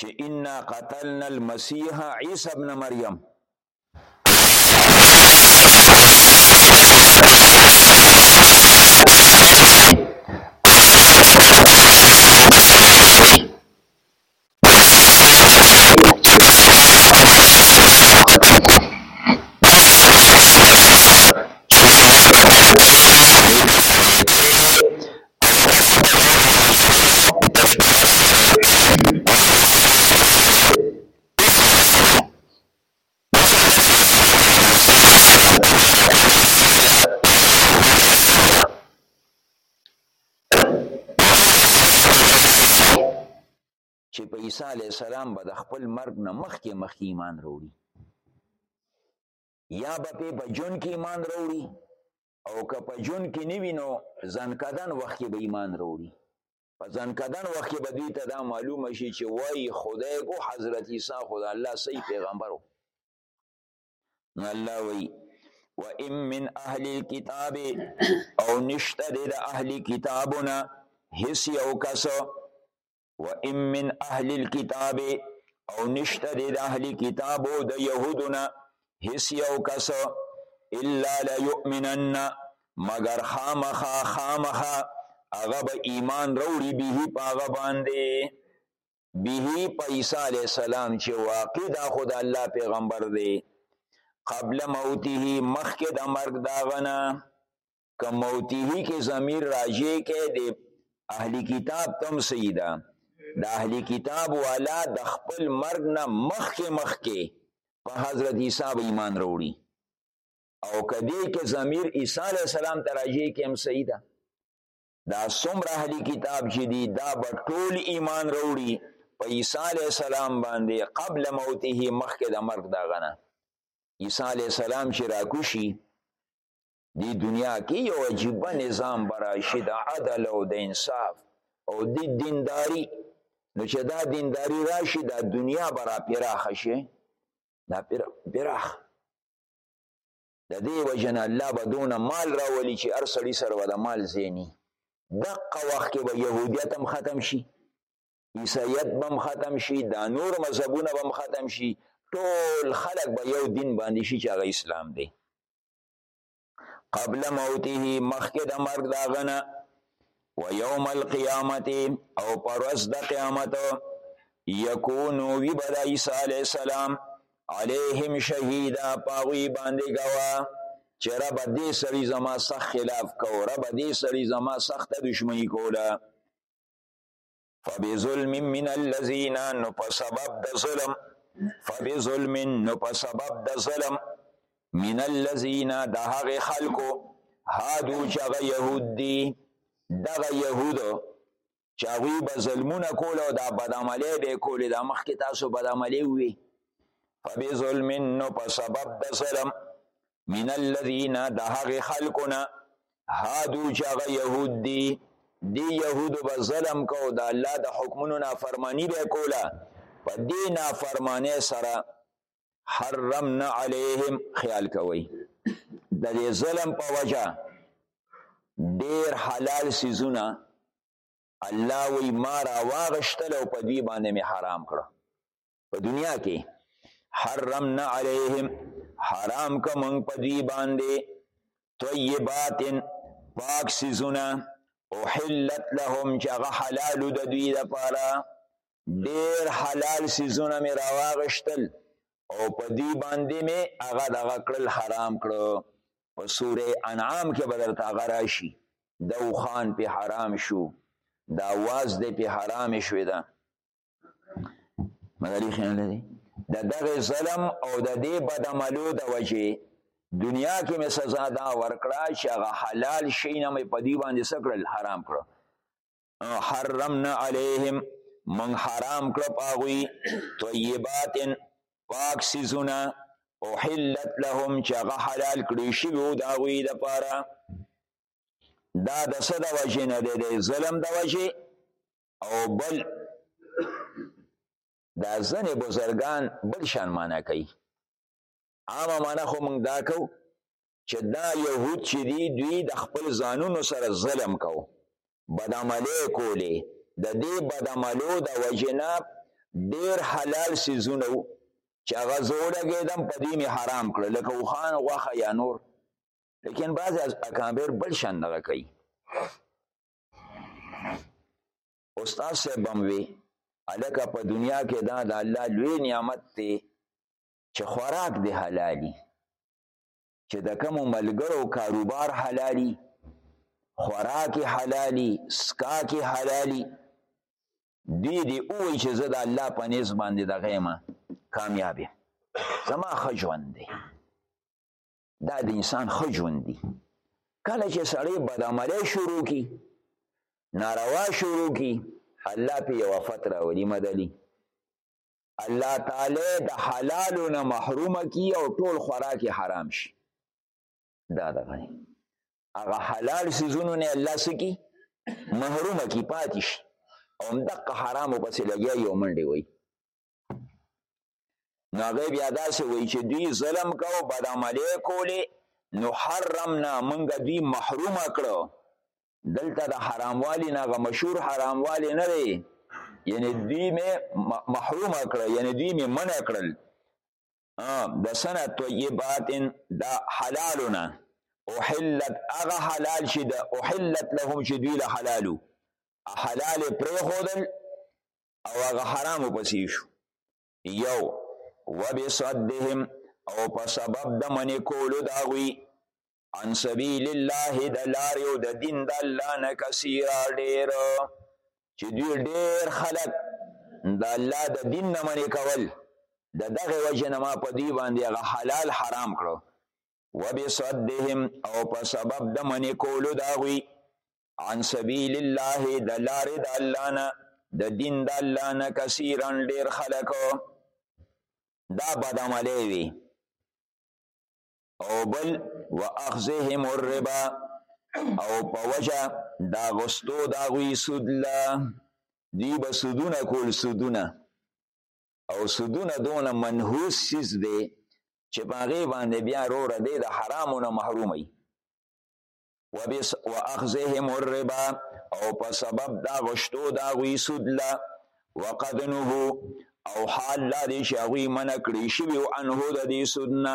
چې انا قتلنا المسيح عيسى ابن مريم عیسی علی السلام به د خپل مرګ نه مخکې مخکې ایمان وروړي یا به په بجون کې ایمان وروړي او که په جون کې نیوی نو ځنکدن وخت کې به ایمان وروړي په ځنکدن وخت کې به دوی ته دا معلومه شي چې وایي خدای کو حضرت عیسی خدا الله صحیح پیغمبر و نو الله وایي و ام من اهل الكتاب او نشته د اهل کتابونه هیڅ یو کس و ام من اهل الكتاب او نشته د اهل کتابو د يهودونه هیڅ یو کس الا ليؤمنن مگر خامخا خامخا هغه به ایمان وروړي به په هغه باندې به په عیسی علی السلام چې واقع دا خو د الله پیغمبر دی قبل موته مخکې د مرګ داغنه که موتیه کې ضمیر راجع کې د اهلی کتاب تم سیده د اهلی کتاب والا د خپل مرګ نه مخکې مخکې په حضرت عیسی به ایمان وروړي او کدی کې ضمیر عیسی علی السلام ته راجع کې هم سیده دا څومره اهلی کتاب چې دی دا به ټول ایمان وروړي په عیسی علی السلام باندې قبل موته مخکې د مرګ دا غنه عیسی علی السلام چې راکوشي دی دنیا کې یو عجیب نظام براشي د عدل او د انصاف او د دینداری نو چې دا دینداری راشي دا دنیا برا پراخ شي دا پراخ د دې وجنه الله بدون مال راولي چې هر سړي سره ولا مال زینی دغه وخت کې به يهودیت هم ختم شي عیسایت بم ختم شي دا نور مذهبونه بم ختم شي ټول خلک به یو دین باندې شي چې هغه اسلام دی قبل موته مخکې د مرګ دا غنه و یوم القیامت او پرس د قیامت یکونو وی بد عیسی علی السلام علیهم شهیدا پاغوی باندې گوا چې رب دې سړی زما سخت خلاف کو رب دې سړی زما سخت دشمنی کوله فبظلم من الذين نو په سبب د ظلم فبظلم نو په سبب د ظلم من الذين د هغه خلکو هادو چې هغه يهود دي دغه يهود چې هغوی به ظلمونه کول او دا بدعملۍ به یې کولې دا مخکې تاسو بدعملۍ ووي فبظلم نو په سبب د ظلم من الذين د هغه خلقنا هادو چې هغه يهود دي دی يهود به ظلم کو د الله د حکمونو نافرمانی به کوله په دې نافرمانه سره حرمنا عليهم خیال کوي د دې ظلم په وجه ډیر حلال سيزونه الله وی ما را واغشتل او په دې باندې می حرام کړو په دنیا کې حرمنا علیهم حرام که مونږ په دوی باندې طیبات پاک سیزونه احلت لهم چې هغه حلال د دوی لپاره ډیر حلال سیزونه مې راواغشتل او په دې باندې مې هغه دغه کړل حرام کړو په سوره انعام کې به درته هغه راشي دوخان په حرام شو دا واز دې په حرام شوې ده مداري خیال لري د دغه ظلم او د دې بد عملو د وجې دنیا کې مې سزا دا ورکړه چې هغه حلال شي نه مې په دې باندې سکړل حرام کړو حرمنا علیهم من حرام کړو پاغوي طیبات پاک سيزونه او حلت لهم چې هغه حلال کړی شي وو دا غوي د پاره دا د صد وجه نه دی د ظلم د وجه او بل دا ځنې بزرګان بل شان معنا کوي عامه معنا خو موږ دا کو چې دا یهود چې دي دوی د خپل ځانونو سره ظلم کو بدعملې کولې د دې بدعملو د وجنه ډیر حلال سیزونه وو چې هغه زولګېدم په دې مې حرام کړ لکه وخان غوښه یا نور لیکن بعضې اکابر بل شان دغه کوي استاد صاحب هم وی الکه په دنیا کې دا د الله لوی نعمت دی چې خوراک دی حلالي چې د کوم ملګرو کاروبار حلالي خوراک حلالي سکاک حلالي دی دی او چې زه د الله په نس باندې د غیمه کامیابی زما خجوند دی دا د انسان ښه ژوند دی کله چې سړی بدعملی شروع کی ناروا شروع کی الله په یو افت راولي مدلی الله تعالی د حلالو نه محروم کی او ټول خوراک حرام شي دا دغه هغه حلال سيزونو نه الله سکی محروم کی پاتې شي او دغه حرامو پسې لګیا یو منډي وای نو هغه بیا داسې وایي چې دوی ظلم کو بد عملی کولې نو حرمنا مونږ دوی محروم کړو دلته د حراموالی نه غو مشهور حراموالی نه دی یعنی دوی می محروم کړ یعنی دوی می منع کړل د سنه طیبات دا حلالونه احلت اغه حلال شي د احلت لهم چې دوی له حلالو حلال پرې خودل او هغه حرام پسې شو یو وبصدهم او په سبب د منې کولو د هغوی عن سبیل الله د لارې او د دین د الله نه کثیره ډېر چې دوی ډېر خلک د الله د دین نه منې کول د دغه وجه نه ما په دوی باندې هغه حلال حرام کړو وبصدهم او په سبب د منې کولو د هغوی عن سبیل الله د لارې د الله نه د دین د الله نه کثیرا ډیر خلک دا بدعملی وي او بل واخذهم الربا او په وجه دا غستو دا غوی سود لا دی به سودونه کول سودونه او سودونه دون منحوس سیز دی چې په هغې باندې بیا روره دی د حرامو نه محرومي وبس واخذهم الربا او په سبب دا غشتو دا غوی سود لا وقد نه او حال لا دې چې غوی من کړی شی او انه د دې سودنا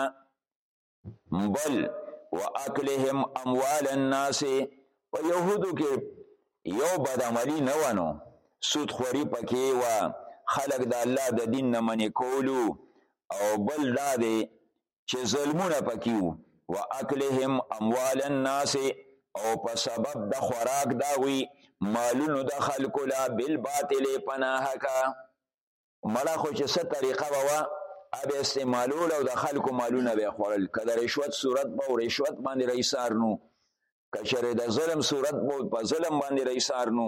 بل واکلهم اموال الناس په يهودو کې یو بدعملی نه ونه سود خوري پکې و خلق د الله د دین نه منې کولو او بل دا دی چې ظلمونه پکې وو واکلهم اموال الناس او په سبب د خوراک دا وی مالونو د خلکو لا بل باطل پناه کا مړه خو چې څه طریقه ووا اب استعمالول او د خلکو مالونه به خورل کله رشوت صورت به رشوت باندې رئیسار نو کچره د ظلم صورت به په ظلم باندې رئیسار نو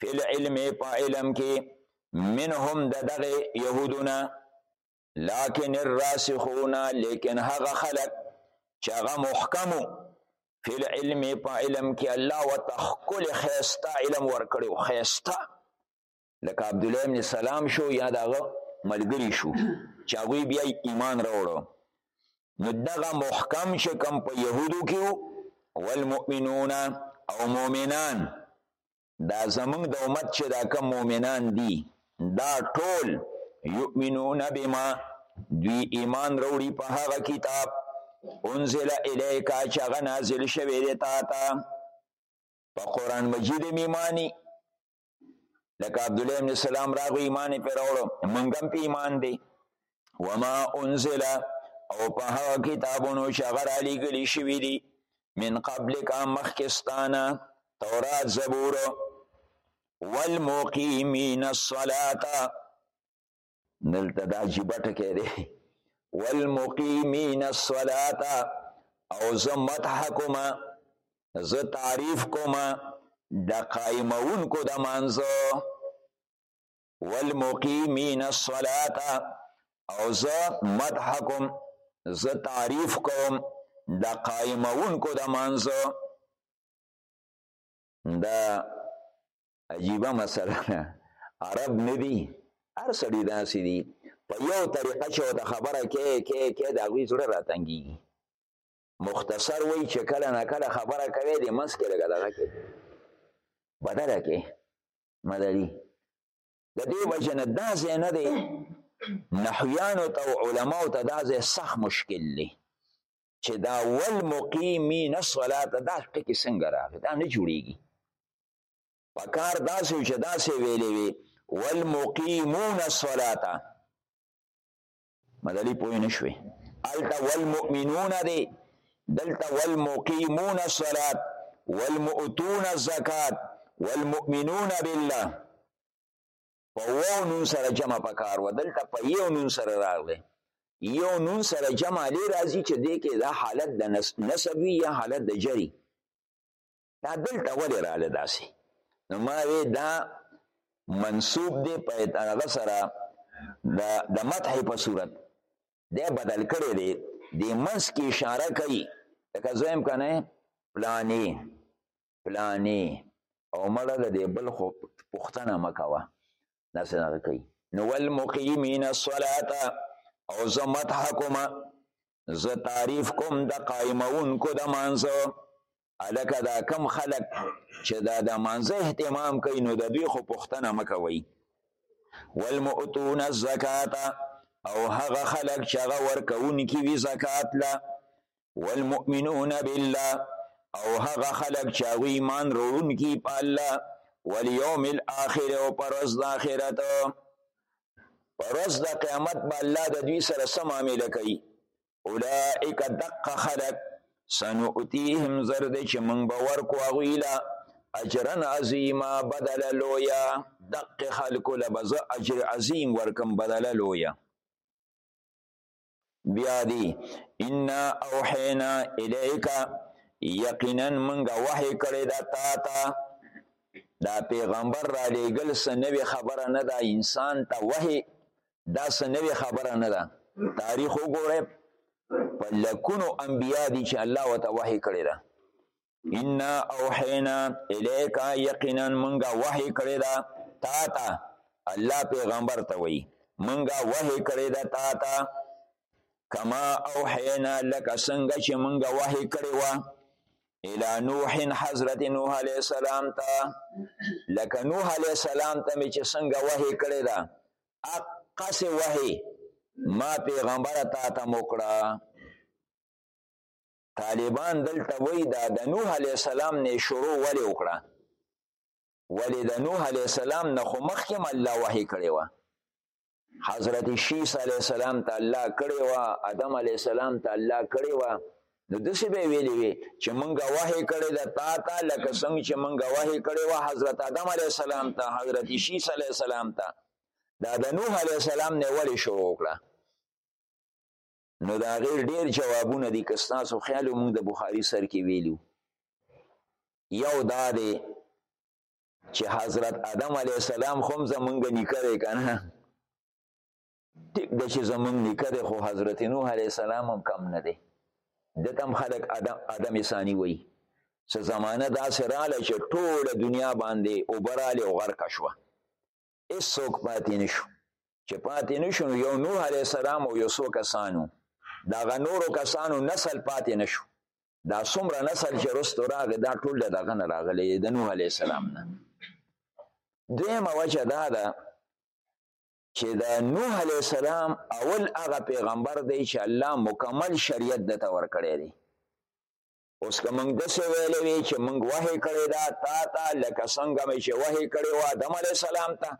فی العلم په علم کې منهم د دغه يهودونه لكن الراسخون لیکن هغه خلق چې هغه محکمو فی العلم په علم کې الله وتخکل خيستا علم ورکړو خيستا لکه عبد الله بن سلام شو یا دغه ملګری شو چې هغه بیا ایمان راوړو نو دغه محکم شکم په يهودو کې والمؤمنون او مؤمنان دا زمونږ د امت چې دا کوم مؤمنان دي دا ټول یؤمنون بما دوی ایمان وروړي په هغه کتاب انزل الیک چې هغه نازل شوی دی تا ته په قرآن مجید میمانی لکه عبدالله ابن سلام راغو ایمان پی راوړو منګم پی ایمان دی وما انزل او په هغه کتابونو چې هغه رالیږلي شوي دي من قبلک مخکې ستانه تورات زبور والمقیمین الصلاة دلته دا عجیبه ټکی دی والمقیمین الصلاة او زه مدح کوم زه تعریف کوم د قائمونکو د مانځه والمقیمین الصلاة او زه مدح کوم زه تعریف کوم د قائمونکو د مانزه دا عجیبه مسله ده عرب ندی هر سړی داسې دی په یو طریقه چې ورته خبره کې کې کې د هغوی زړه راتنګېږي مختصر وایي چې کله نه کله خبره کوي د منځ کې لږه دغه کې بدله کې مداري د دې وجه نه دا ځای نه دی نحویانو ته او علماو ته دا ځای سخت مشکل دی چې دا ول مقیمین الصلاه دا ټکی څنګه راغی دا نه جوړیږي په کار داسې چې داسې ویلې وي والمقیمون الصلاه مدلی پوه نه شوې الته والمؤمنون دی دلته والمقیمون الصلات والمؤتون الزکات والمؤمنون بالله په وو نون سره جمع پکار و دلته په یو نون سره راغله یو نون سره جمع لري راځي چې دې کې دا حالت د نسب یا حالت د جری دا دلته ولې رااله داسې نو ما وی دا منصوب دی په هغه سره د د مدح په صورت دی بدل کړی دی د منس کې اشاره کوي لکه زویم کنه پلانی پلانی او مړه د دې بل خو پښتنه مکوه دا څنګه کوي نو والمقیمین الصلاۃ او زمت حکما ز تعریف کوم د قائمون کو د مانزه الکه دا کم خلک چې دا د مانځه اهتمام کوي نو د دوی خو پوښتنه مه کوئ والمؤتون الزکات او هغه خلک چې هغه ورکوونکي وي زکات له والمؤمنون بالله او هغه خلک چې هغوی ایمان روړونکي په الله والیوم الاخر او پر ورځ د آخرت پر ورځ د قیامت به الله د دوی سره څه معامله کوي اولئک دق خلق سنؤتیهم زرد چې موږ به ورکو هغوی له اجرا عظیما بدل لویا دق خلق له به زه اجر عظیم ورکم بدل لویا بیا دی انا اوحینا الیک یقینا موږ وحی کړی دا تا ته دا پیغمبر را لېږل څه نوې خبره نه ده انسان ته وحی دا څه نوې خبره نه ده تاریخ وګورئ په لکونو انبیا دي چې الله ورته وحی کړې ده انا اوحینا الیک یقینا مونږه وحی کړې ده تا ته الله پیغمبر ته وایي مونږه وحی کړې ده تا ته کما اوحینا لکه څنګه چې مونږه وحی کړې وه الى نوح حضرت نوح علیہ السلام تا لکه نوح علیہ السلام ته می چې څنګه وحی کړی دا اقص وحی ما پیغمبر تا ته موکړه طالبان دلته وای دا د نوح علی السلام نه شروع ولې وکړه ولې د نوح علی السلام نه خو مخکې الله وحی کړی و حضرت شیس علی السلام ته الله کړی و ادم علی السلام ته الله کړی و نو دسې به ویلې وي چې مونږه وحی کړی د تا ته لکه څنګه چې مونږه وحی کړی و حضرت آدم علی السلام ته حضرت شیس علی السلام ته دا د نوح علی السلام نه وړي شروع کړه نو دا غیر ډیر جوابونه دي که ستاسو خیال مونږ د بخاری سر کې ویلو یو دا دی چې حضرت آدم علی السلام خو زمونږ نیکه دی که نه ټیک د چې زمونږ نیکه دی خو حضرت نوح علیه السلام هم کم نه دی د تم خلک ادم ادم ثانی وای څه زمانه داسې رااله چې ټوله دنیا باندې اوبراله او غرق شوه هیڅوک پاتې نشو چې پاتې نشو نو یو نوح علیه السلام او یو څو کسانو دغه نورو کسانو نسل پاتې نشو دا څومره نسل چې رستو راغی دا ټول دغه نه راغلی د نوح علیه السلام نه دویمه وجه دا ده چې دا نوح علی السلام اول هغه پیغمبر دی چې الله مکمل شریعت د تا ور کړی دی اوس که موږ داسې ویلی وي چې موږ وحې کړې ده تا ته لکه څنګه مې چې وحې کړې وه آدم علیه السلام ته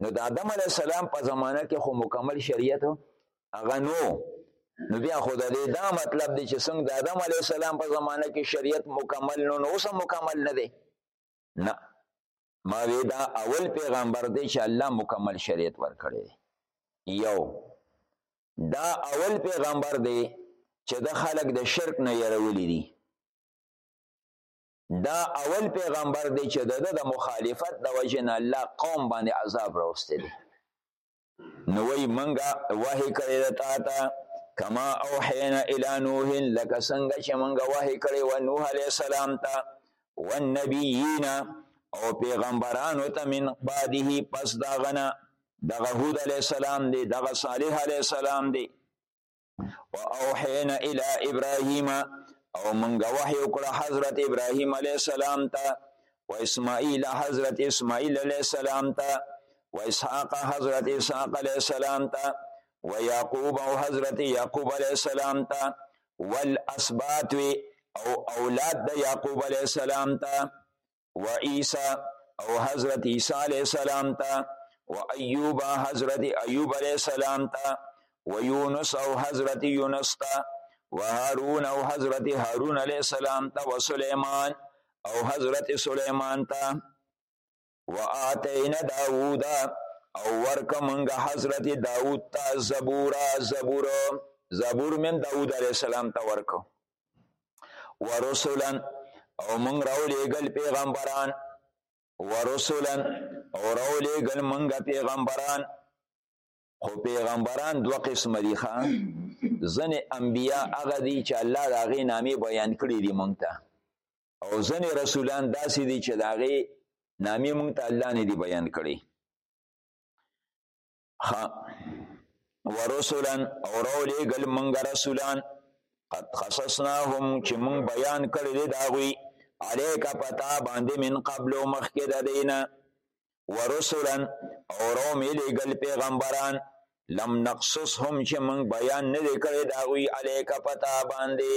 نو د آدم علیه السلام په زمانه کې خو مکمل شریعت هغه نو نو بیا خو د دې دا مطلب دی چې څنګه د آدم علیه السلام په زمانه کې شریعت مکمل نو نو اوس مکمل نه دی نه ما وی دا اول پیغمبر دی چې الله مکمل شریعت ورکړي یو دا اول پیغمبر دی چې د خلک د شرک نه يرولې دي دا اول پیغمبر دی چې د د مخالفت د وجه نه الله قوم باندې عذاب راوستي دي نو وای منګه وحی کړی د تا ته کما اوحینا الی نوح لکه څنګه چې منګه وحی کړی و نوح علی السلام ته والنبیین او پیغمبرانو ته من بعده پس داغنا دغه هود علی السلام دی دغه صالح علی السلام دی او اوحینا الی ابراهیم او منګه وحی وکړه حضرت ابراهیم علی السلام ته و اسماعیل حضرت اسماعیل علی السلام ته و اسحاق حضرت اسحاق علی السلام ته و یعقوب او حضرت یعقوب علی السلام ته والاسباط او اولاد د یعقوب علی السلام ته و عیسی او حضرت عیسی علیه السلام ته و ایوب حضرت ایوب علیه السلام ته و یونس او حضرت یونس ته و هارون او حضرت هارون علیه السلام ته و سلیمان او حضرت سلیمان ته و آتینا داوود او ورک منګه حضرت داوود ته زبورا زبور زبور من داوود علیه السلام ته ورکو ورسولا او مونږ راولېږل پیغمبران ورسولا او راولېږل مونږ پیغمبران خو پیغمبران دو قسم دي ښا ځنې انبیا هغه دي چې الله د هغې نامې بیان کړي دي مونږ ته او ځنې رسولان داسې دي چې د هغې نامې مونږ ته الله نه دي بیان کړي ها ورسولا او رو لګل منګ رسولان قد خصصناهم چې مون بیان کړی دی داوی علیک پتا باندې من قبل مخکې د دینه ورسولا او رو لګل پیغمبران لم نقصصهم چې مون بیان نه کړی داوی علیک پتا باندې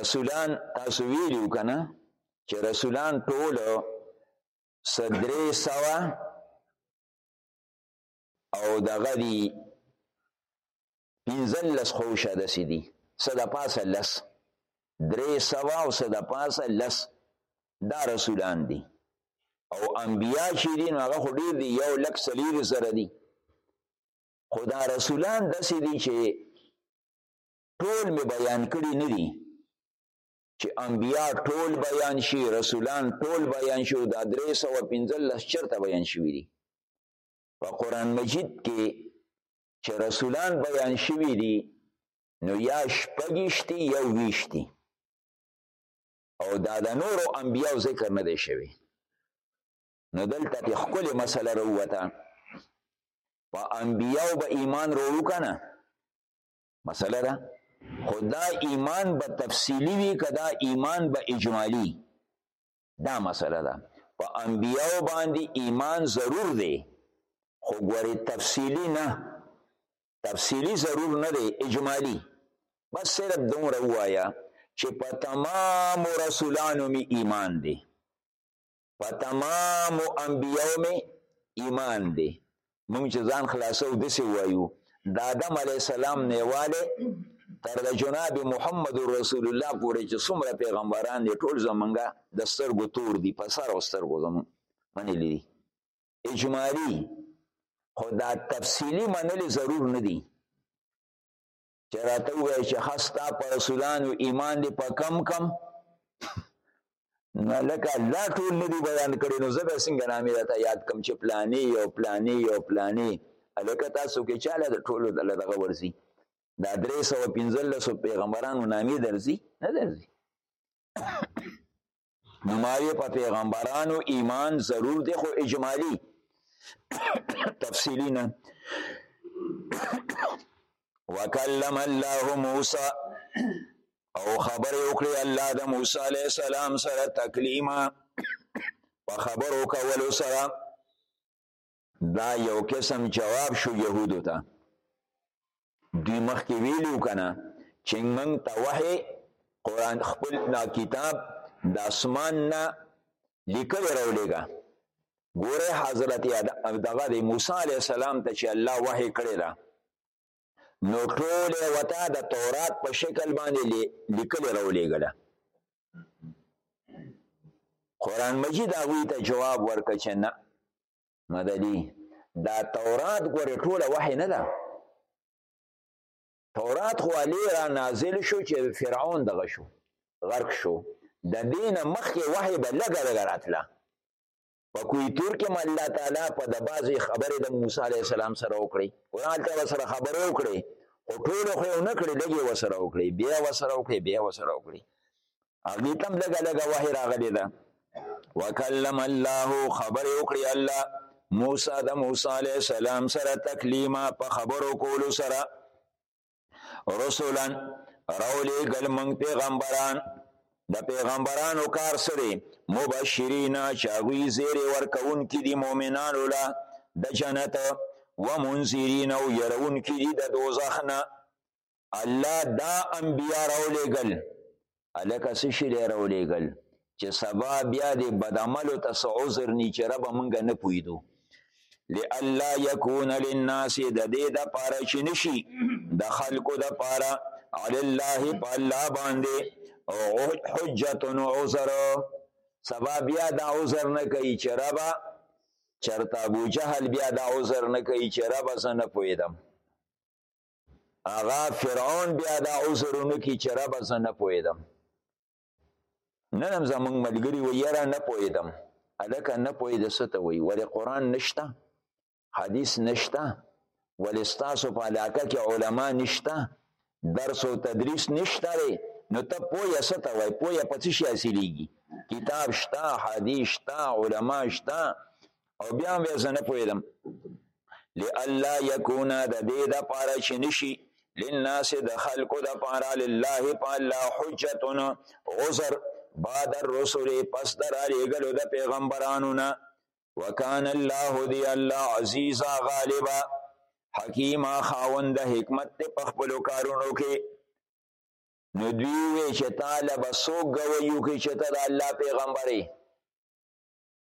رسولان تاسو ویلو کنه چې رسولان ټول صدرې سوا او دغه دی پینزل لس خوشه دسی دی صدا پاس لس درې سوا او صدا پاس لس دا رسولان دی او انبیا چې دی نو هغه خو ډیر دی یو لک سلیر سره دی خدا رسولان دسی دی چې ټول می بیان کړی نه دی چې انبیا ټول بیان شي رسولان ټول بیان شي دا درې سوه پنځلس چېرته بیان شوي دي په قرآن مجید کې چې رسولان بیان شوي دي نو یا شپږیشت دي یا ویشت دي او دا د نورو انبیاو ذکر نه دی شوی نو دلته پې ښکلې مسله راووته په انبیاو به ایمان وروړو که نه مسله ده خدا ایمان به تفصیلی وی کدا ایمان به اجمالی دا مسله ده په انبیاو باندې ایمان ضرور دی خو ګوره تفصیلی نه تفصیلی ضرور نه دی اجمالی بس صرف دومره وایا چې په تمام رسولانو می ایمان دی په تمام انبیاو می ایمان دی مونږ چې ځان خلاصو د سی وایو د آدم علی السلام نیواله تر د جناب محمد رسول الله پورې چې څومره پیغمبران دي ټول زمونږه د سترګو تور دي په سر او سترګو زمونږ منلي دي اجمالی خو دا تفصیلی منلي ضرور نه دي چې راته ووایي چې ښه ستا په رسولانو ایمان دې په کم کم نو لکه دا ټول نه دي بیان کړي نو زه به څنګه نامې راته یاد کم چې پلانې یو پلانې یو پلانې هلکه تاسو کې چاله د ټولو دله دغه ورځي دا درې سوه پنځلسو پیغمبرانو نامې درځي نه درځي نو ماوی په پیغمبرانو ایمان ضرور دی خو اجمالی تفصیلی نه وکلم الله موسی او خبر وکړي الله د موسی علی السلام سره تکلیما په خبرو کولو سره دا یو قسم جواب شو يهودو ته دوی مخکې ویلو کنه چې موږ ته وحي قران خپل دا کتاب د اسمان نه لیکل راولېګا ګوره حضرت دغه د موسی عليه السلام ته چې الله وحي کړی دا نو ټول یې وته د تورات په شکل باندې لیکلې راولېږله قرآن مجید هغوی ته جواب ورکړه چې نه مددي دا تورات ګورې ټوله وحی نه ده تورات خو علی را نازل شو چې فرعون دغه شو غرق شو د دین مخکې وحی به لګه لګه راتله په کوی تور کې هم الله تعالی په د بازي خبره د موسی عليه السلام سره وکړي قران ته سره خبره وکړي او ټول خو نه کړی لګي وسره وکړي بیا وسره وکړي بیا وسره وکړي هغه تم لګا لګا وحی راغلی ده وکلم الله خبر وکړي الله موسی د موسی عليه السلام سره تکلیما په خبرو کولو سره رسولن راولی گل منگ پیغمبران د پیغمبرانو کار سره مبشرین چاوی زیر ورکون کی دی مومنان ولا د جنت و منذرین او يرون کی دی د دوزخ نه الله دا انبیاء راولی گل الکه څه شي دی راولېږل چې سبا بیا دې بدعملو ته څه عذر نی چې ربه مونږ نه پوهېدو لئلا یکون للناس د دې دپاره چې نشي د خلکو دپاره علی الله په الله باندې حجت عذر سبا بیا دا عذر نه کوي چې ربه چرته ابو جهل بیا دا عذر نه کوي چې ربه زه نه پوهېدم هغه فرعون بیا دا عذر نه کی چې رب زه نه پوهېدم نن هم زمونږ ملګري وایي یاره نه پوهېدم هلکه نه پوهېده څه ته وایي ولې قرآن نشته حدیث نشته ولې ستاسو په علاقه کې علما نشته درس او تدریس نشته دی نو ته پوهه څه ته وایي پوهه په څه شي حاصلېږي کتاب شته حدیث شته علما شته او بیا هم زه نه پوهېدم لئلا یکونه د دې دپاره چې نشي للناس د خلکو دپاره لله په الله حجتون عذر بعد الرسل پس د رالیږلو د پیغمبرانو نه وکان الله دی الله عزیزا غالبا حکیما خاوند حکمت ته په خپل کارونو کې نو دوی وی چې طالب سو غویو کې چې ته د الله پیغمبري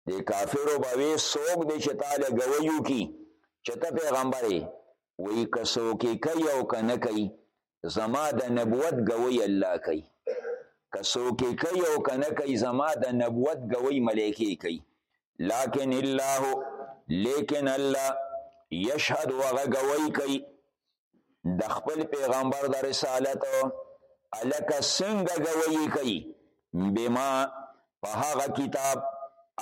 دې کافرو به وی څوک دی چې تاله گویو کی چې ته پیغمبرې وی که څوک کوي او که نه کوي زما د نبوت گوی الله کوي که څوک کوي او که نه کوي زما د نبوت گوی ملایکی کوي لکن الله لیکن الله یشهد وغه گوی کوي د خپل پیغمبر د رسالت الک څنګه گویی کوي بما په هغه کتاب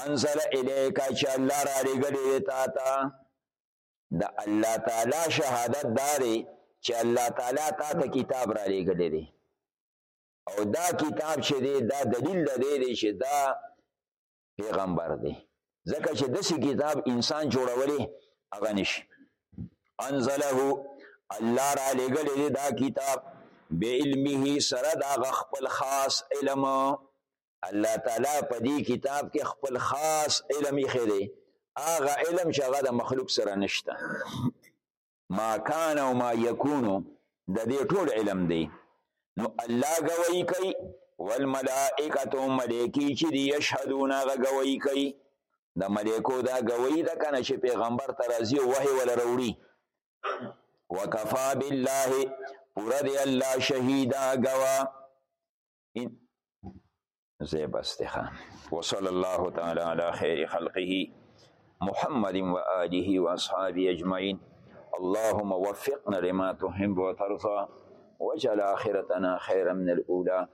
انزل الیک چې الله را لګلې تا ته د الله تعالی شهادت داري چې الله تعالی تا ته کتاب را لګلې دی او دا کتاب چې دی دا دلیل دی چې دا پیغمبر دی ځکه چې دسی کتاب انسان جوړولی هغه نشي انزله الله را لګل دی دا کتاب به علمه سره دا خپل خاص علم الله تعالی په دې کتاب کې خپل خاص علم یې خېره هغه علم چې هغه د مخلوق سره نشته ما کان او ما یکونو د دې ټول علم دی نو الله گواہی کوي والملائکه ملائکی چې دی یشهدون هغه گواہی کوي د ملائکو دا گواہی ده کنه چې پیغمبر ته راځي او وحی ول وروړي وکفا بالله پورا دی الله شهیدا گوا زیبستخان وصلی الله تعالی علی خیر خلقه محمد و آله و اصحابه اجمعین اللهم وفقنا لما تحب وترضى وجعل آخرتنا خيرا من الأولى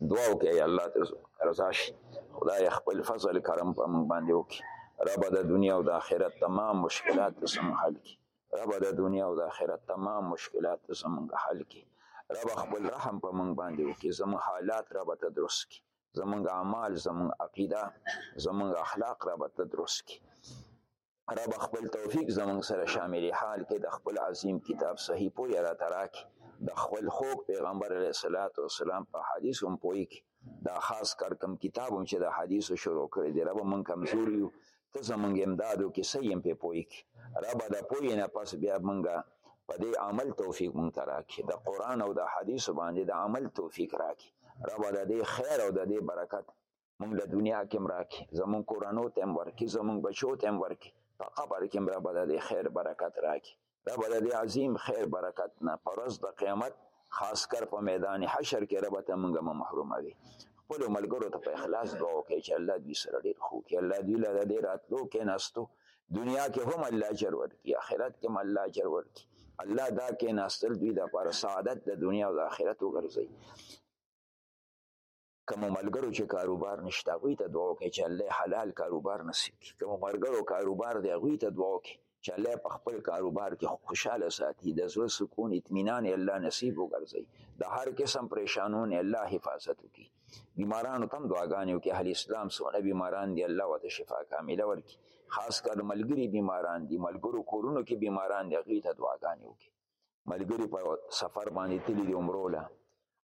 دعا وکړه یا الله ته رضا شي خدای خپل فضل کرم په موږ باندې وکړي رب د دنیا او د آخرت تمام مشکلات سم حل کړي رب د دنیا او د آخرت تمام مشکلات زمونږ حل کی رب خپل رحم په مونږ باندې وکړي زمونږ حالات رب ته درست کړي زمونږ اعمال زمونږ عقیده زمونږ اخلاق رب ته درست کړي رب خپل توفیق زمونږ سره شامل حال کې د خپل عظیم کتاب صحیح پوی را تراکي د خپل خوږ پیغمبر علیه السلام په حدیث هم پوی کې دا خاص کار کم کتاب هم چې د حدیثو شروع کړی دی ربه مونږ کمزور یو ته زمونږ امداد وکړي صحیح هم پې پوه کړي ربه د پوهې نه پس بیا مونږ په دې عمل توفیق مونږ ته راکړي د قرآن او د حدیثو باندې د عمل توفیق راکړي ربه د دې خیر او د دې برکت مونږ له دنیا کې هم راکړي زمونږ کورنو ته هم ورکړي زمونږ بچو ته هم ورکړي په قبر کې هم ربه د دې خیر برکت راکړي دا به د عظیم خیر برکت نه پر ورځ د قیامت خاص کر په میدان حشر کې رب ته مونږه محروموي خپل ملګرو ته په اخلاص دعا وکړي چې الله دې سره ډېر خو کې الله دې له دې راتلو کې نستو دنیا کې هم الله اجر ورکړي آخرت کې هم الله اجر ورکړي الله دا کې نستل دوی د پر سعادت د دنیا او د آخرت وګرځي کوم ملګرو چې کاروبار نشته هغوی ته دعا وکړئ چې الله حلال کاروبار نصیب کړي کوم ملګرو کاروبار دی هغوی ته دعا وکړئ چې الله په خپل کاروبار کې خوشاله ساتي د زړه سکون اطمینان الله نصیب وګرځي د هر قسم پریشانونه الله حفاظت وکړي بیمارانو تم دعاګانې وکړي اهل اسلام سونه بیماران دي الله وته شفا کامله ورکړي خاص کر ملګری بیماران دي ملګرو کورونو کې بیماران دي هغوی ته دعاګانې وکړي ملګری په سفر باندې تللی دی عمره له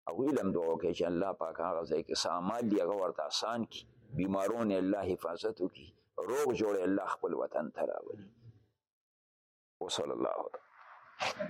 هغوی له هم دعا وکړئ چې الله پاک هغه ځای کې څه اعمال دي هغه ورته اسان کړي بیمارو نه الله حفاظت وکړي روغ جوړ الله خپل وطن ته راولي وصلی الله علیه